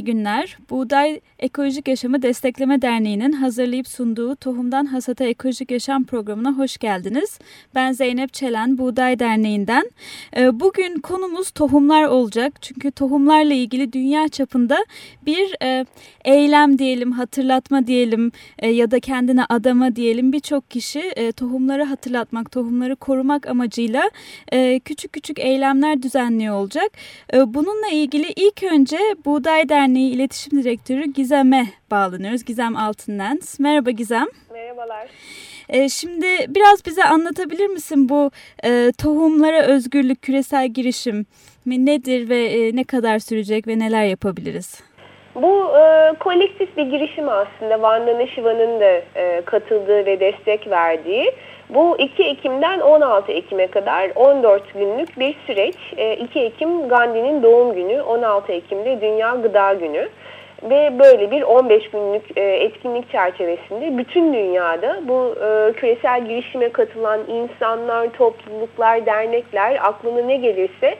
İyi günler. Buğday Ekolojik Yaşamı Destekleme Derneği'nin hazırlayıp sunduğu Tohumdan Hasata Ekolojik Yaşam programına hoş geldiniz. Ben Zeynep Çelen, Buğday Derneği'nden. Ee, bugün konumuz tohumlar olacak. Çünkü tohumlarla ilgili dünya çapında bir e, eylem diyelim, hatırlatma diyelim e, ya da kendine adama diyelim birçok kişi e, tohumları hatırlatmak, tohumları korumak amacıyla küçük küçük eylemler düzenliyor olacak. Bununla ilgili ilk önce Buğday Derneği İletişim Direktörü Gizem'e bağlanıyoruz. Gizem Altınlens. Merhaba Gizem. Merhabalar. Ee, şimdi biraz bize anlatabilir misin bu e, tohumlara özgürlük küresel girişim nedir ve e, ne kadar sürecek ve neler yapabiliriz? Bu e, kolektif bir girişim aslında. Vandana Shiva'nın da e, katıldığı ve destek verdiği. Bu 2 Ekim'den 16 Ekim'e kadar 14 günlük bir süreç. 2 e, Ekim Gandhi'nin doğum günü, 16 Ekim'de Dünya Gıda Günü. Ve böyle bir 15 günlük e, etkinlik çerçevesinde bütün dünyada bu e, küresel girişime katılan insanlar, topluluklar, dernekler aklına ne gelirse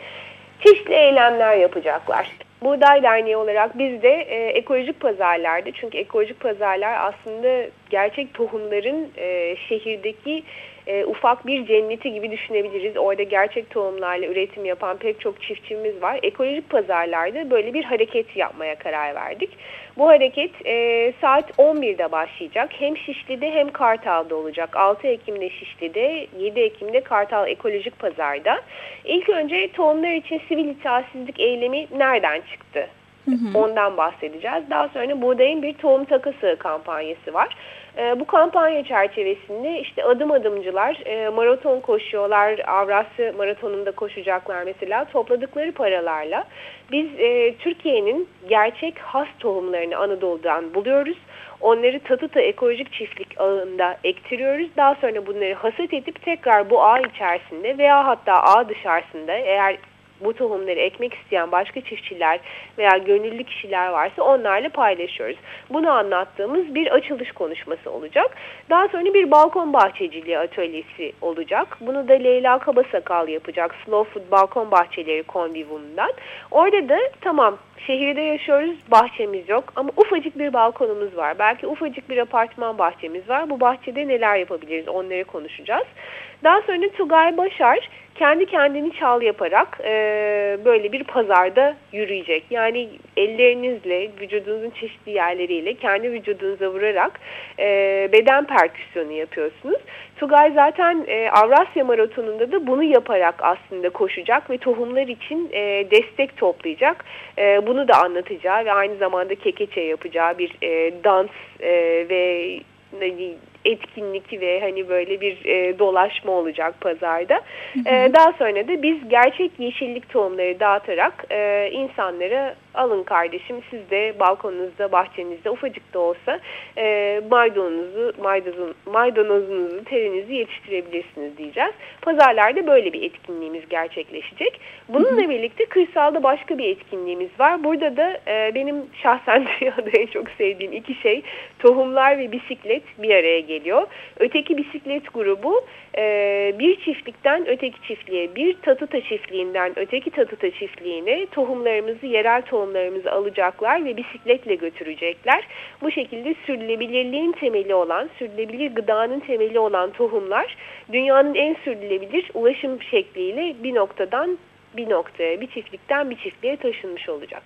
çeşitli eylemler yapacaklar. Buğday Derneği olarak biz de e, ekolojik pazarlarda çünkü ekolojik pazarlar aslında gerçek tohumların e, şehirdeki e, ufak bir cenneti gibi düşünebiliriz. Orada gerçek tohumlarla üretim yapan pek çok çiftçimiz var. Ekolojik pazarlarda böyle bir hareket yapmaya karar verdik. Bu hareket e, saat 11'de başlayacak. Hem Şişli'de hem Kartal'da olacak. 6 Ekim'de Şişli'de, 7 Ekim'de Kartal Ekolojik Pazar'da. İlk önce tohumlar için sivil itaatsizlik eylemi nereden çıktı? Hı hı. Ondan bahsedeceğiz. Daha sonra buğdayın bir tohum takası kampanyası var. E, bu kampanya çerçevesinde işte adım adımcılar e, maraton koşuyorlar. Avrasya maratonunda koşacaklar mesela. Topladıkları paralarla biz e, Türkiye'nin gerçek has tohumlarını Anadolu'dan buluyoruz. Onları Tatıta ekolojik çiftlik ağında ektiriyoruz. Daha sonra bunları hasat edip tekrar bu ağ içerisinde veya hatta ağ dışarısında eğer bu tohumları ekmek isteyen başka çiftçiler veya gönüllü kişiler varsa onlarla paylaşıyoruz. Bunu anlattığımız bir açılış konuşması olacak. Daha sonra bir balkon bahçeciliği atölyesi olacak. Bunu da Leyla Kabasakal yapacak. Slow Food Balkon Bahçeleri Kondivum'dan. Orada da tamam şehirde yaşıyoruz, bahçemiz yok ama ufacık bir balkonumuz var. Belki ufacık bir apartman bahçemiz var. Bu bahçede neler yapabiliriz onları konuşacağız. Daha sonra Tugay Başar kendi kendini çal yaparak e, böyle bir pazarda yürüyecek. Yani ellerinizle vücudunuzun çeşitli yerleriyle kendi vücudunuza vurarak e, beden perküsyonu yapıyorsunuz. Tugay zaten e, Avrasya Maratonu'nda da bunu yaparak aslında koşacak ve tohumlar için e, destek toplayacak. E, bunu da anlatacağı ve aynı zamanda kekeçe yapacağı bir e, dans e, ve etkinlik ve hani böyle bir e, dolaşma olacak pazarda. Hı hı. E, daha sonra da biz gerçek yeşillik tohumları dağıtarak e, insanlara alın kardeşim siz de balkonunuzda, bahçenizde ufacık da olsa e, maydanozunuzu, maydanoz, maydanozunuzu, terinizi yetiştirebilirsiniz diyeceğiz. Pazarlarda böyle bir etkinliğimiz gerçekleşecek. Bununla birlikte kırsalda başka bir etkinliğimiz var. Burada da e, benim şahsen dünyada en çok sevdiğim iki şey tohumlar ve bisiklet bir araya geliyor. Öteki bisiklet grubu e, bir çiftlikten öteki çiftliğe, bir tatıta çiftliğinden öteki tatıta çiftliğine tohumlarımızı, yerel tohumlarımızı alacaklar ve bisikletle götürecekler. Bu şekilde sürdürülebilirliğin temeli olan, sürdürülebilir gıdanın temeli olan tohumlar dünyanın en sürdürülebilir ulaşım şekliyle bir noktadan bir noktaya, bir çiftlikten bir çiftliğe taşınmış olacak.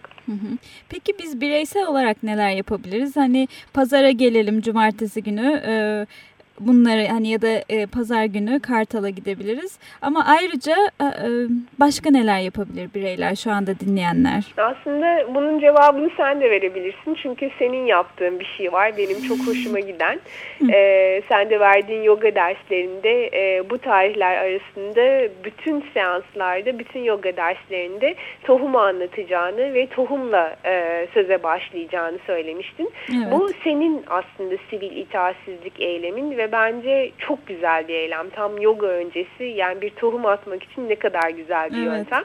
Peki biz bireysel olarak neler yapabiliriz? Hani pazara gelelim cumartesi günü. E, bunları hani ya da e, pazar günü Kartal'a gidebiliriz. Ama ayrıca e, e, başka neler yapabilir bireyler şu anda dinleyenler? Aslında bunun cevabını sen de verebilirsin. Çünkü senin yaptığın bir şey var. Benim çok hoşuma giden. e, sen de verdiğin yoga derslerinde e, bu tarihler arasında bütün seanslarda, bütün yoga derslerinde tohumu anlatacağını ve tohumla e, söze başlayacağını söylemiştin. Evet. Bu senin aslında sivil itaatsizlik eylemin ve ve bence çok güzel bir eylem. Tam yoga öncesi yani bir tohum atmak için ne kadar güzel bir evet. yöntem.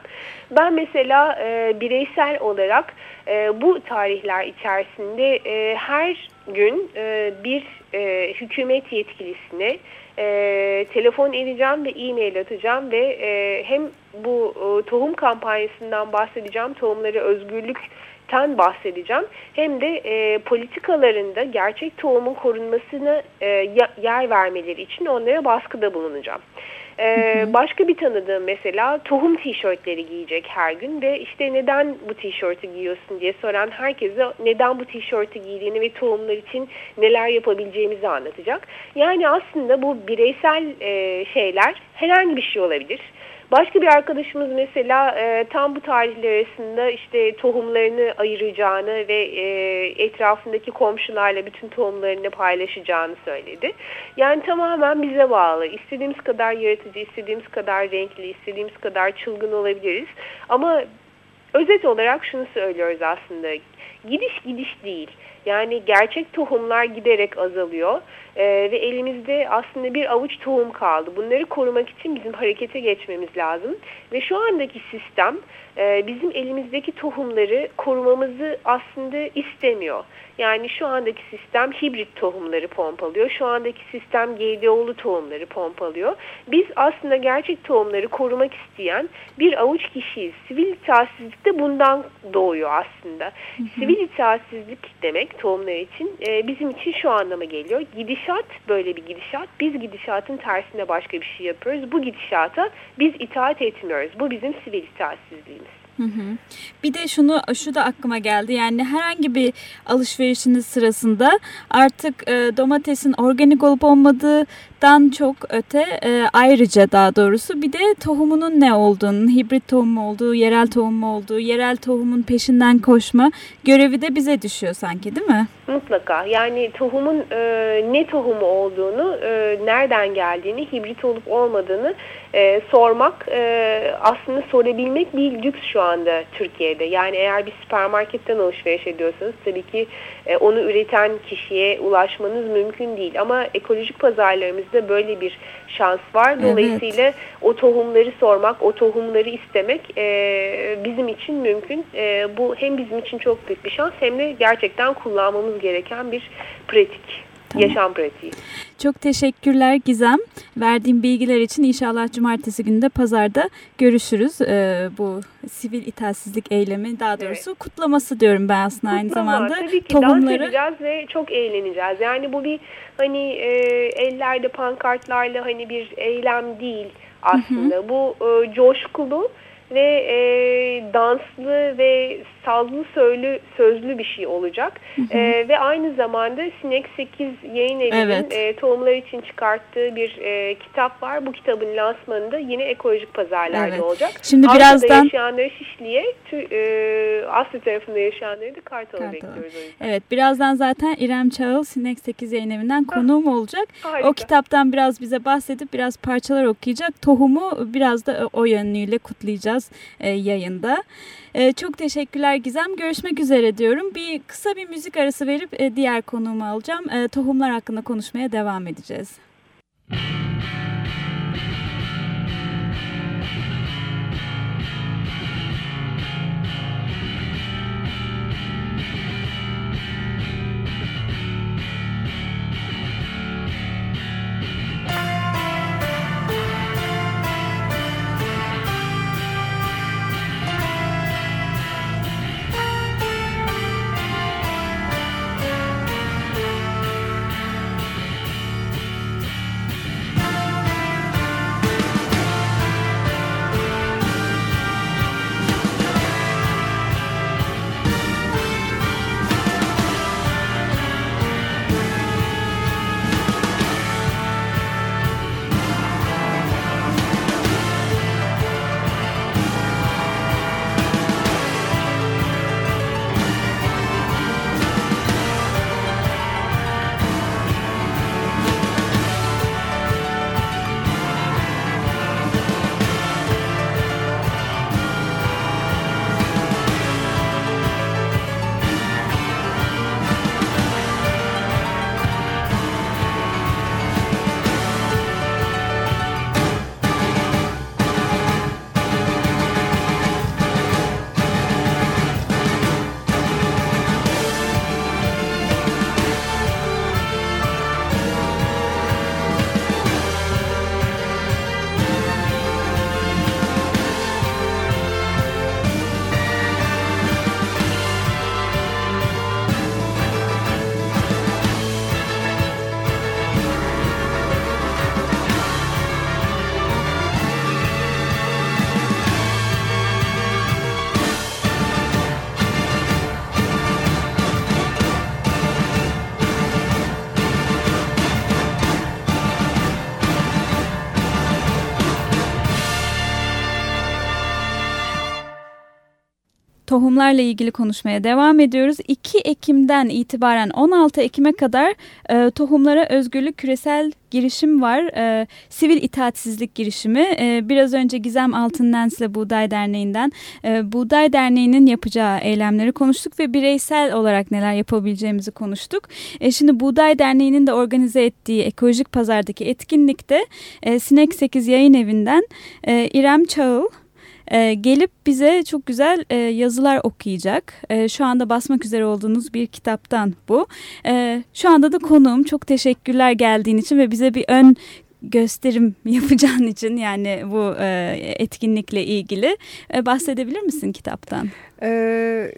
Ben mesela e, bireysel olarak e, bu tarihler içerisinde e, her gün e, bir e, hükümet yetkilisine e, telefon edeceğim ve e-mail atacağım ve e, hem bu e, tohum kampanyasından bahsedeceğim, tohumları özgürlükten bahsedeceğim. Hem de e, politikalarında gerçek tohumun korunmasına e, yer vermeleri için onlara baskıda bulunacağım. Ee, başka bir tanıdığım mesela tohum tişörtleri giyecek her gün ve işte neden bu tişörtü giyiyorsun diye soran herkese neden bu tişörtü giydiğini ve tohumlar için neler yapabileceğimizi anlatacak. Yani aslında bu bireysel e, şeyler herhangi bir şey olabilir. Başka bir arkadaşımız mesela e, tam bu tarihler arasında işte tohumlarını ayıracağını ve e, etrafındaki komşularla bütün tohumlarını paylaşacağını söyledi. Yani tamamen bize bağlı. İstediğimiz kadar yaratıcı, istediğimiz kadar renkli, istediğimiz kadar çılgın olabiliriz. Ama özet olarak şunu söylüyoruz aslında. Gidiş gidiş değil. Yani gerçek tohumlar giderek azalıyor ee, ve elimizde aslında bir avuç tohum kaldı. Bunları korumak için bizim harekete geçmemiz lazım ve şu andaki sistem e, bizim elimizdeki tohumları korumamızı aslında istemiyor. Yani şu andaki sistem hibrit tohumları pompalıyor. Şu andaki sistem GDO'lu tohumları pompalıyor. Biz aslında gerçek tohumları korumak isteyen bir avuç kişiyiz. Sivil itaatsizlik de bundan doğuyor aslında. Hı hı. Sivil itaatsizlik demek tohumlar için e, bizim için şu anlama geliyor. Gidişat böyle bir gidişat. Biz gidişatın tersine başka bir şey yapıyoruz. Bu gidişata biz itaat etmiyoruz. Bu bizim sivil itaatsizliğimiz. Bir de şunu şu da aklıma geldi. Yani herhangi bir alışverişiniz sırasında artık domatesin organik olup olmadığından çok öte e, ayrıca daha doğrusu bir de tohumunun ne olduğunu, hibrit tohum olduğu, yerel tohum olduğu, yerel tohumun peşinden koşma görevi de bize düşüyor sanki değil mi? Mutlaka yani tohumun e, ne tohumu olduğunu, e, nereden geldiğini, hibrit olup olmadığını e, sormak e, aslında sorabilmek bir lüks şu anda Türkiye'de. Yani eğer bir süpermarketten alışveriş ediyorsanız tabii ki e, onu üreten kişiye ulaşmanız mümkün değil. Ama ekolojik pazarlarımızda böyle bir şans var. Dolayısıyla evet. o tohumları sormak, o tohumları istemek e, bizim için mümkün. E, bu hem bizim için çok büyük bir şans hem de gerçekten kullanmamız gereken bir pratik. Tamam. Yaşam pratiği. Çok teşekkürler Gizem. Verdiğim bilgiler için inşallah cumartesi günü de pazarda görüşürüz. Ee, bu sivil itaatsizlik eylemi daha doğrusu evet. kutlaması diyorum ben aslında aynı Kutlama, zamanda. Tabii ki Tohumları... dans edeceğiz ve çok eğleneceğiz. Yani bu bir hani e, ellerde pankartlarla hani bir eylem değil aslında. Hı hı. Bu e, coşkulu ve e, danslı ve sazlı söylü, sözlü bir şey olacak. Hı hı. E, ve aynı zamanda Sinek 8 yayın evinin evet. e, tohumlar için çıkarttığı bir e, kitap var. Bu kitabın lansmanında yine ekolojik pazarlarda evet. olacak. Şimdi Avrupa'da birazdan yaşayanları Şişli'ye, e, Asya tarafında yaşayanları da Kartal'a Kartal. bekliyoruz. Evet birazdan zaten İrem Çağıl Sinek 8 yayın evinden konuğum olacak. Harika. O kitaptan biraz bize bahsedip biraz parçalar okuyacak. Tohumu biraz da o yönüyle kutlayacağız e, yayında. E, çok teşekkürler Gizem. Görüşmek üzere diyorum. Bir kısa bir müzik arası verip e, diğer konuğumu alacağım. Tohumlar hakkında konuşmaya devam edeceğiz. Tohumlarla ilgili konuşmaya devam ediyoruz. 2 Ekim'den itibaren 16 Ekim'e kadar e, tohumlara özgürlük küresel girişim var. E, sivil itaatsizlik girişimi. E, biraz önce Gizem Altınlens ile Buğday Derneği'nden e, Buğday Derneği'nin yapacağı eylemleri konuştuk ve bireysel olarak neler yapabileceğimizi konuştuk. E, şimdi Buğday Derneği'nin de organize ettiği ekolojik pazardaki etkinlikte e, Sinek 8 yayın evinden e, İrem Çağıl e, gelip bize çok güzel e, yazılar okuyacak. E, şu anda basmak üzere olduğunuz bir kitaptan bu. E, şu anda da konuğum çok teşekkürler geldiğin için ve bize bir ön gösterim yapacağın için yani bu e, etkinlikle ilgili e, bahsedebilir misin kitaptan? E,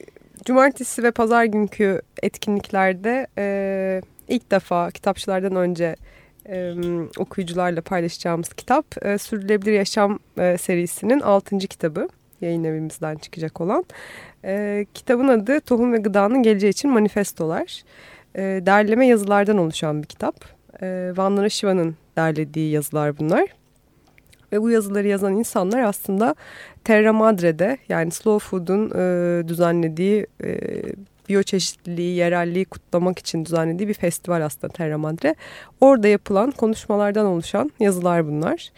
cumartesi ve pazar günkü etkinliklerde e, ilk defa kitapçılardan önce e, okuyucularla paylaşacağımız kitap e, Sürdürülebilir Yaşam e, serisinin 6. kitabı yayın evimizden çıkacak olan. E, kitabın adı Tohum ve Gıdanın Geleceği için Manifestolar. E, derleme yazılardan oluşan bir kitap. E, Vandana Shiva'nın derlediği yazılar bunlar. Ve bu yazıları yazan insanlar aslında Terra Madre'de yani Slow Food'un e, düzenlediği e, biyoçeşitliliği, yerelliği kutlamak için düzenlediği bir festival aslında Terra Madre. Orada yapılan konuşmalardan oluşan yazılar bunlar.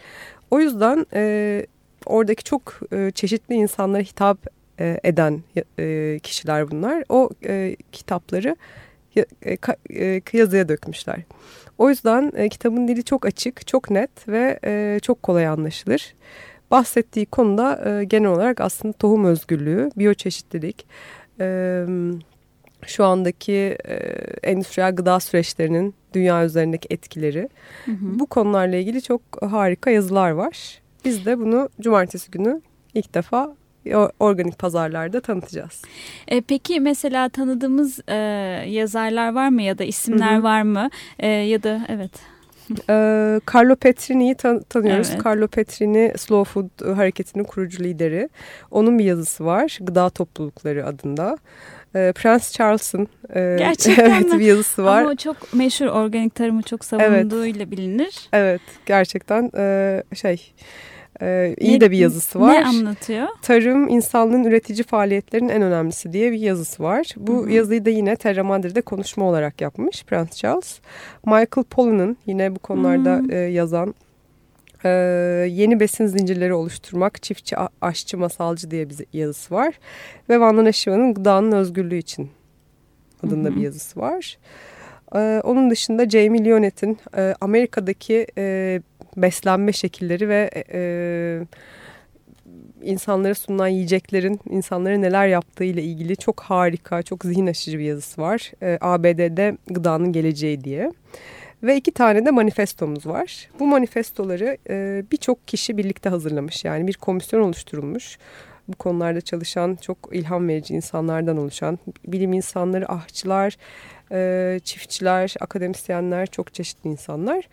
O yüzden e, oradaki çok e, çeşitli insanlara hitap e, eden e, kişiler bunlar. O e, kitapları e, e, yazıya dökmüşler. O yüzden e, kitabın dili çok açık, çok net ve e, çok kolay anlaşılır. Bahsettiği konuda e, genel olarak aslında tohum özgürlüğü, biyoçeşitlilik, e, şu andaki e, endüstriyel gıda süreçlerinin dünya üzerindeki etkileri. Hı hı. Bu konularla ilgili çok harika yazılar var. Biz de bunu cumartesi günü ilk defa organik pazarlarda tanıtacağız. E, peki mesela tanıdığımız e, yazarlar var mı ya da isimler hı hı. var mı? E, ya da evet. E, Carlo Petrini'yi tan tanıyoruz. Evet. Carlo Petrini Slow Food hareketinin kurucu lideri. Onun bir yazısı var. Gıda Toplulukları adında e, Prens Charles'ın e, gerçekten evet, bir yazısı var. Ama o çok meşhur organik tarımı çok savunduğuyla evet. bilinir. Evet gerçekten e, şey e, iyi ne, de bir yazısı var. Ne anlatıyor? Tarım insanlığın üretici faaliyetlerin en önemlisi diye bir yazısı var. Bu Hı -hı. yazıyı da yine Terra Madre'de konuşma olarak yapmış Prens Charles. Michael Pollan'ın yine bu konularda e, yazan ee, yeni besin zincirleri oluşturmak, çiftçi aşçı masalcı diye bir yazısı var. Ve Vandana Shiva'nın Gıdanın Özgürlüğü için adında Hı -hı. bir yazısı var. Ee, onun dışında Jamie Lyonet'in e, Amerika'daki e, beslenme şekilleri ve e, e, insanlara sunulan yiyeceklerin insanlara neler yaptığı ile ilgili çok harika, çok zihin aşıcı bir yazısı var. E, ABD'de gıdanın geleceği diye. Ve iki tane de manifestomuz var. Bu manifestoları e, birçok kişi birlikte hazırlamış. Yani bir komisyon oluşturulmuş. Bu konularda çalışan çok ilham verici insanlardan oluşan bilim insanları, ahçılar, e, çiftçiler, akademisyenler, çok çeşitli insanlar.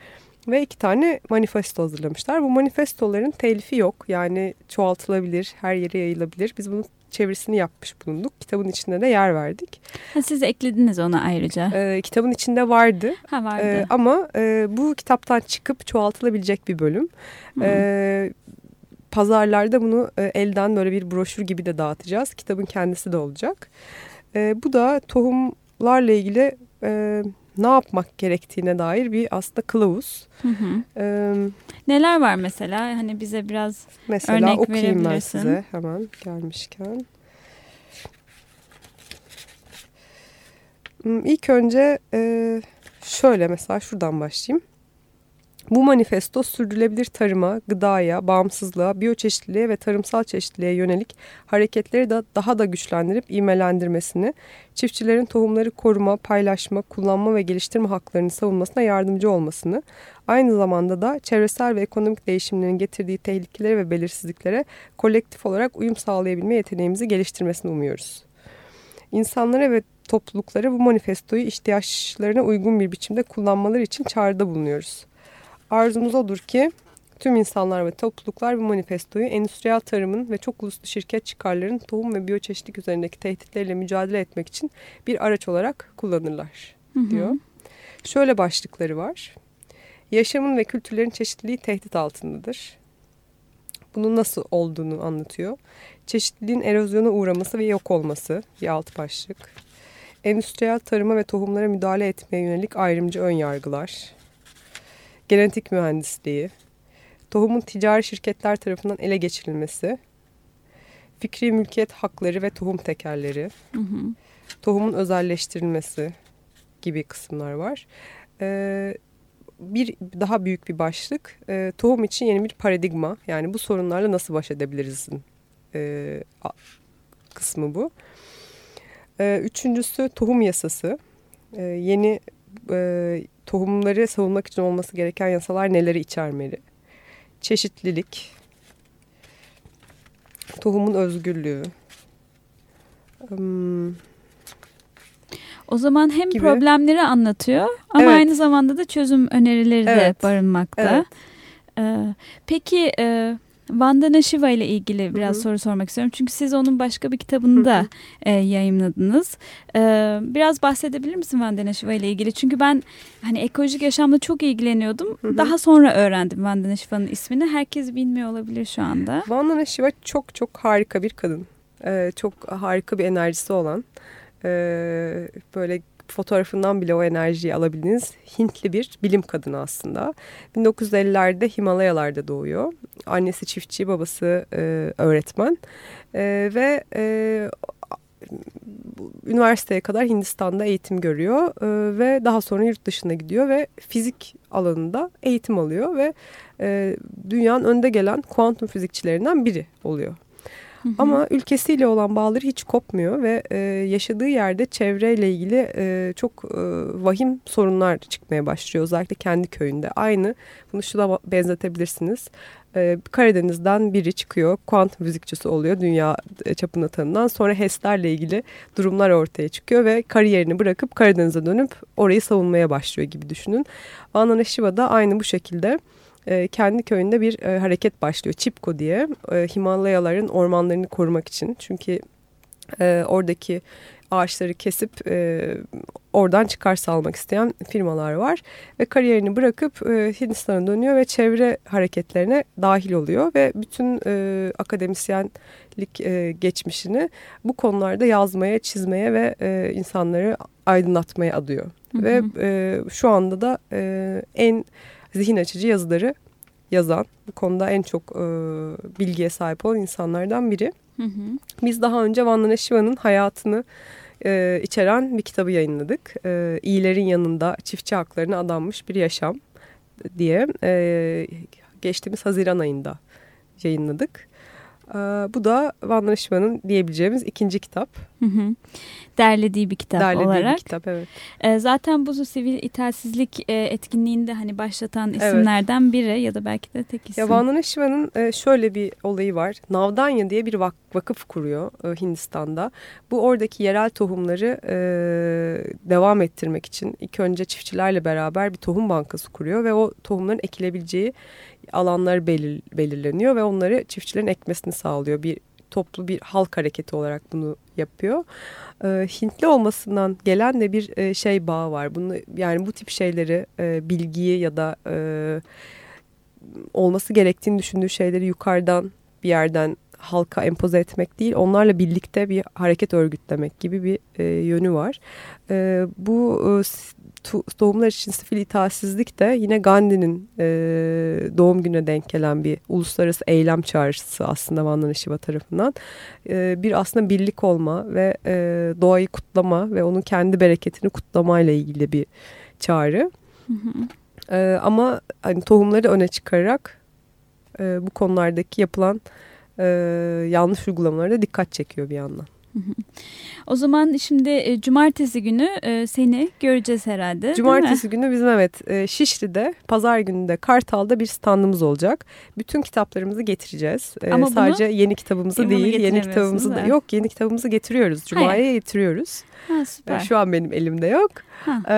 Ve iki tane manifesto hazırlamışlar. Bu manifestoların telifi yok. Yani çoğaltılabilir, her yere yayılabilir. Biz bunu çevirisini yapmış bulunduk. Kitabın içinde de yer verdik. Ha, siz eklediniz ona ayrıca. Ee, kitabın içinde vardı. Ha vardı. Ee, ama e, bu kitaptan çıkıp çoğaltılabilecek bir bölüm. Hmm. Ee, pazarlarda bunu e, elden böyle bir broşür gibi de dağıtacağız. Kitabın kendisi de olacak. Ee, bu da tohumlarla ilgili e, ne yapmak gerektiğine dair bir aslında kılavuz. Hı hı. Ee, Neler var mesela? Hani bize biraz mesela örnek okuyayım ben size hemen gelmişken. Hmm, ilk önce e, şöyle mesela şuradan başlayayım. Bu manifesto sürdürülebilir tarıma, gıdaya, bağımsızlığa, biyoçeşitliliğe ve tarımsal çeşitliliğe yönelik hareketleri de daha da güçlendirip imelendirmesini, çiftçilerin tohumları koruma, paylaşma, kullanma ve geliştirme haklarını savunmasına yardımcı olmasını, aynı zamanda da çevresel ve ekonomik değişimlerin getirdiği tehlikelere ve belirsizliklere kolektif olarak uyum sağlayabilme yeteneğimizi geliştirmesini umuyoruz. İnsanlara ve topluluklara bu manifestoyu ihtiyaçlarına uygun bir biçimde kullanmaları için çağrıda bulunuyoruz. Arzumuz odur ki tüm insanlar ve topluluklar bu manifestoyu endüstriyel tarımın ve çok uluslu şirket çıkarların tohum ve biyoçeşitlik üzerindeki tehditleriyle mücadele etmek için bir araç olarak kullanırlar diyor. Hı hı. Şöyle başlıkları var. Yaşamın ve kültürlerin çeşitliliği tehdit altındadır. bunun nasıl olduğunu anlatıyor. Çeşitliliğin erozyona uğraması ve yok olması bir alt başlık. Endüstriyel tarıma ve tohumlara müdahale etmeye yönelik ayrımcı ön yargılar. Genetik mühendisliği. Tohumun ticari şirketler tarafından ele geçirilmesi. Fikri mülkiyet hakları ve tohum tekerleri. Hı hı. Tohumun özelleştirilmesi gibi kısımlar var. Ee, bir daha büyük bir başlık e, tohum için yeni bir paradigma yani bu sorunlarla nasıl baş edebiliriz e, kısmı bu. E, üçüncüsü tohum yasası e, yeni e, tohumları savunmak için olması gereken yasalar neleri içermeli? Çeşitlilik, tohumun özgürlüğü, um, o zaman hem gibi. problemleri anlatıyor ama evet. aynı zamanda da çözüm önerileri evet. de barınmakta. Evet. Ee, peki e, Vandana Shiva ile ilgili biraz Hı-hı. soru sormak istiyorum. Çünkü siz onun başka bir kitabını da e, yayınladınız. E, biraz bahsedebilir misin Vandana Shiva ile ilgili? Çünkü ben hani ekolojik yaşamla çok ilgileniyordum. Hı-hı. Daha sonra öğrendim Vandana Shiva'nın ismini. Herkes bilmiyor olabilir şu anda. Vandana Shiva çok çok harika bir kadın. Ee, çok harika bir enerjisi olan e, böyle fotoğrafından bile o enerjiyi alabildiğiniz Hintli bir bilim kadını aslında. 1950'lerde Himalayalarda doğuyor. Annesi çiftçi, babası e, öğretmen e, ve e, üniversiteye kadar Hindistan'da eğitim görüyor e, ve daha sonra yurt dışına gidiyor ve fizik alanında eğitim alıyor ve e, dünyanın önde gelen kuantum fizikçilerinden biri oluyor. Ama ülkesiyle olan bağları hiç kopmuyor ve e, yaşadığı yerde çevreyle ilgili e, çok e, vahim sorunlar çıkmaya başlıyor. Özellikle kendi köyünde. Aynı bunu şuna benzetebilirsiniz. E, Karadeniz'den biri çıkıyor, kuantum fizikçisi oluyor dünya çapında tanınan. Sonra HES'lerle ilgili durumlar ortaya çıkıyor ve kariyerini bırakıp Karadeniz'e dönüp orayı savunmaya başlıyor gibi düşünün. Vandana Shiva da aynı bu şekilde e, kendi köyünde bir e, hareket başlıyor. Çipko diye e, Himalayaların ormanlarını korumak için. Çünkü e, oradaki ağaçları kesip e, oradan çıkar sağlamak isteyen firmalar var. Ve kariyerini bırakıp e, Hindistan'a dönüyor ve çevre hareketlerine dahil oluyor. Ve bütün e, akademisyenlik e, geçmişini bu konularda yazmaya, çizmeye ve e, insanları aydınlatmaya adıyor. Hı hı. Ve e, şu anda da e, en zihin açıcı yazıları yazan, bu konuda en çok e, bilgiye sahip olan insanlardan biri. Hı hı. Biz daha önce Vandana Shiva'nın hayatını e, içeren bir kitabı yayınladık. E, İyilerin yanında çiftçi haklarına adanmış bir yaşam diye e, geçtiğimiz Haziran ayında yayınladık. Ee, bu da Van Rishman'ın diyebileceğimiz ikinci kitap. Hı hı. Derlediği bir kitap Derlediği olarak. bir kitap evet. Ee, zaten bu sivil itaatsizlik e, etkinliğinde hani başlatan isimlerden evet. biri ya da belki de tek isim. Ya Van Rishman'ın e, şöyle bir olayı var. Navdanya diye bir vak vakıf kuruyor e, Hindistan'da. Bu oradaki yerel tohumları devam ettirmek için ilk önce çiftçilerle beraber bir tohum bankası kuruyor ve o tohumların ekilebileceği alanlar belir, belirleniyor ve onları çiftçilerin ekmesini sağlıyor. Bir toplu bir halk hareketi olarak bunu yapıyor. E, Hintli olmasından gelen de bir e, şey bağı var. Bunu yani bu tip şeyleri e, bilgiyi ya da e, olması gerektiğini düşündüğü şeyleri yukarıdan bir yerden halka empoze etmek değil, onlarla birlikte bir hareket örgütlemek gibi bir e, yönü var. E, bu e, tohumlar için sifil itaatsizlik de yine Gandhi'nin e, doğum gününe denk gelen bir uluslararası eylem çağrısı aslında Vandana Shiva tarafından. E, bir aslında birlik olma ve e, doğayı kutlama ve onun kendi bereketini kutlamayla ilgili bir çağrı. Hı hı. E, ama hani tohumları öne çıkararak e, bu konulardaki yapılan e, yanlış uygulamalara da dikkat çekiyor bir yandan. O zaman şimdi e, cumartesi günü e, seni göreceğiz herhalde Cumartesi günü bizim evet e, Şişli'de pazar günü de Kartal'da bir standımız olacak. Bütün kitaplarımızı getireceğiz. Ama Sadece yeni kitabımızı değil yeni kitabımızı da yok yeni kitabımızı getiriyoruz. Cuma'ya getiriyoruz. Ha, süper. Şu an benim elimde yok. Ha. E,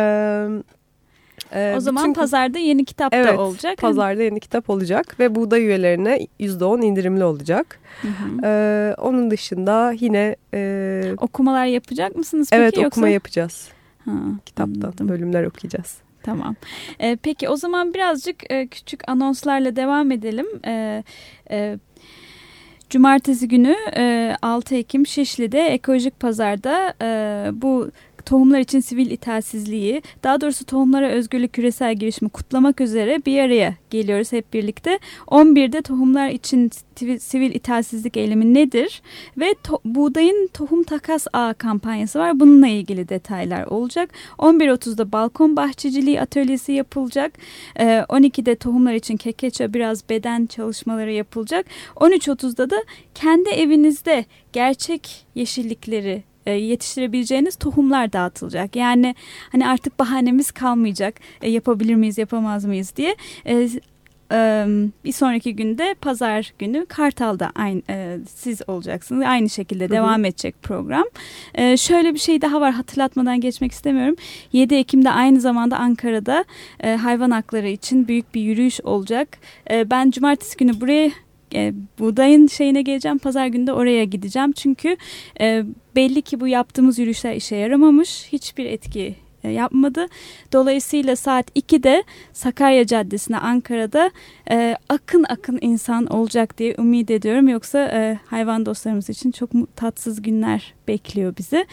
ee, o zaman bütün... pazarda yeni kitap evet, da olacak. pazarda yeni kitap olacak ve buğday üyelerine %10 indirimli olacak. Hı hı. Ee, onun dışında yine... E... Okumalar yapacak mısınız peki? Evet okuma yoksa? yapacağız. Ha, Kitaptan anladım. bölümler okuyacağız. Tamam. Ee, peki o zaman birazcık e, küçük anonslarla devam edelim. Ee, e, Cumartesi günü e, 6 Ekim Şişli'de Ekolojik Pazar'da e, bu tohumlar için sivil itaatsizliği, daha doğrusu tohumlara özgürlük küresel girişimi kutlamak üzere bir araya geliyoruz hep birlikte. 11'de tohumlar için sivil itaatsizlik eylemi nedir ve to buğdayın tohum takas ağı kampanyası var. Bununla ilgili detaylar olacak. 11.30'da balkon bahçeciliği atölyesi yapılacak. 12'de tohumlar için kekeçe biraz beden çalışmaları yapılacak. 13.30'da da kendi evinizde gerçek yeşillikleri e, yetiştirebileceğiniz tohumlar dağıtılacak. Yani hani artık bahanemiz kalmayacak e, yapabilir miyiz yapamaz mıyız diye. E, bir sonraki günde pazar günü Kartal'da aynı siz olacaksınız. Aynı şekilde devam hı hı. edecek program. şöyle bir şey daha var hatırlatmadan geçmek istemiyorum. 7 Ekim'de aynı zamanda Ankara'da hayvan hakları için büyük bir yürüyüş olacak. ben cumartesi günü buraya e, buğdayın şeyine geleceğim. Pazar günü de oraya gideceğim. Çünkü e, belli ki bu yaptığımız yürüyüşler işe yaramamış. Hiçbir etki e, yapmadı. Dolayısıyla saat 2'de Sakarya Caddesi'ne Ankara'da e, akın akın insan olacak diye ümit ediyorum. Yoksa e, hayvan dostlarımız için çok tatsız günler bekliyor bizi.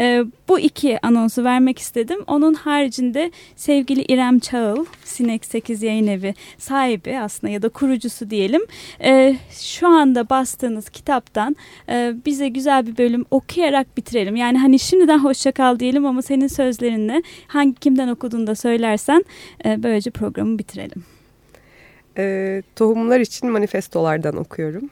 E, bu iki anonsu vermek istedim. Onun haricinde sevgili İrem Çağıl, Sinek 8 yayın evi sahibi aslında ya da kurucusu diyelim. E, şu anda bastığınız kitaptan e, bize güzel bir bölüm okuyarak bitirelim. Yani hani şimdiden hoşça kal diyelim ama senin sözlerinle hangi kimden okuduğunu da söylersen e, böylece programı bitirelim. E, tohumlar için manifestolardan okuyorum.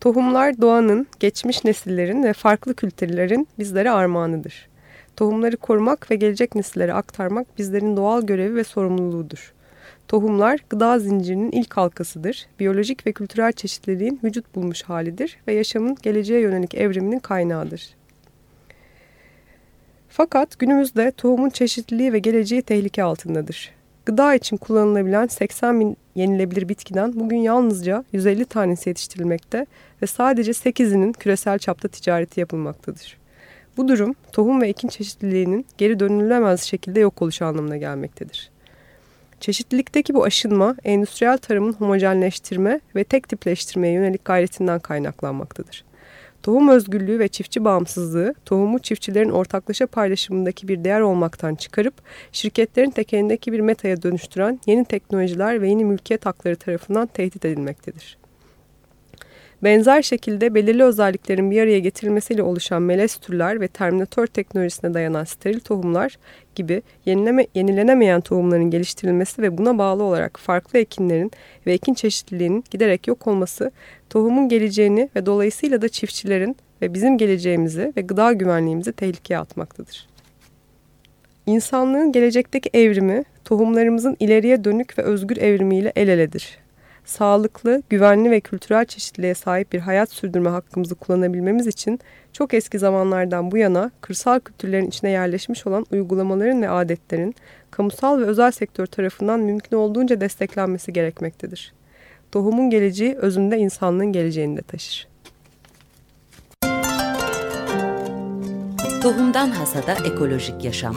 Tohumlar doğanın, geçmiş nesillerin ve farklı kültürlerin bizlere armağanıdır. Tohumları korumak ve gelecek nesillere aktarmak bizlerin doğal görevi ve sorumluluğudur. Tohumlar gıda zincirinin ilk halkasıdır, biyolojik ve kültürel çeşitliliğin vücut bulmuş halidir ve yaşamın geleceğe yönelik evriminin kaynağıdır. Fakat günümüzde tohumun çeşitliliği ve geleceği tehlike altındadır. Gıda için kullanılabilen 80 bin yenilebilir bitkiden bugün yalnızca 150 tanesi yetiştirilmekte ve sadece 8'inin küresel çapta ticareti yapılmaktadır. Bu durum tohum ve ekin çeşitliliğinin geri dönülemez şekilde yok oluşu anlamına gelmektedir. Çeşitlilikteki bu aşınma endüstriyel tarımın homojenleştirme ve tek tipleştirmeye yönelik gayretinden kaynaklanmaktadır. Tohum özgürlüğü ve çiftçi bağımsızlığı tohumu çiftçilerin ortaklaşa paylaşımındaki bir değer olmaktan çıkarıp şirketlerin tekelindeki bir metaya dönüştüren yeni teknolojiler ve yeni mülkiyet hakları tarafından tehdit edilmektedir. Benzer şekilde belirli özelliklerin bir araya getirilmesiyle oluşan melez türler ve terminatör teknolojisine dayanan steril tohumlar gibi yenileme, yenilenemeyen tohumların geliştirilmesi ve buna bağlı olarak farklı ekinlerin ve ekin çeşitliliğinin giderek yok olması tohumun geleceğini ve dolayısıyla da çiftçilerin ve bizim geleceğimizi ve gıda güvenliğimizi tehlikeye atmaktadır. İnsanlığın gelecekteki evrimi tohumlarımızın ileriye dönük ve özgür evrimiyle el eledir sağlıklı, güvenli ve kültürel çeşitliliğe sahip bir hayat sürdürme hakkımızı kullanabilmemiz için çok eski zamanlardan bu yana kırsal kültürlerin içine yerleşmiş olan uygulamaların ve adetlerin kamusal ve özel sektör tarafından mümkün olduğunca desteklenmesi gerekmektedir. Tohumun geleceği özünde insanlığın geleceğini de taşır. Tohumdan Hasada Ekolojik Yaşam